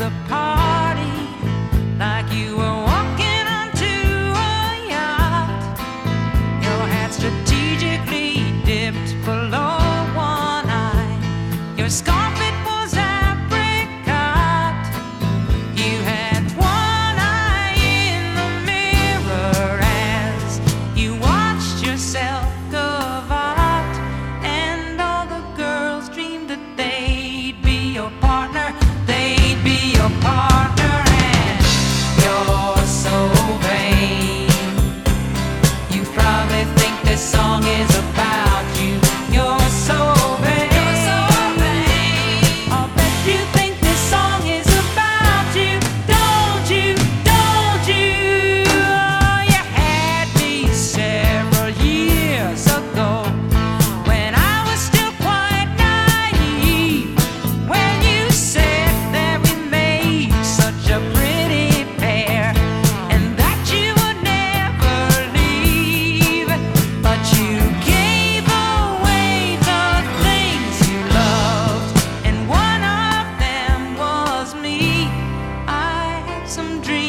the party like you were walking onto a yacht. Your hat strategically dipped below one eye. Your scarf. probably think this song is some dreams.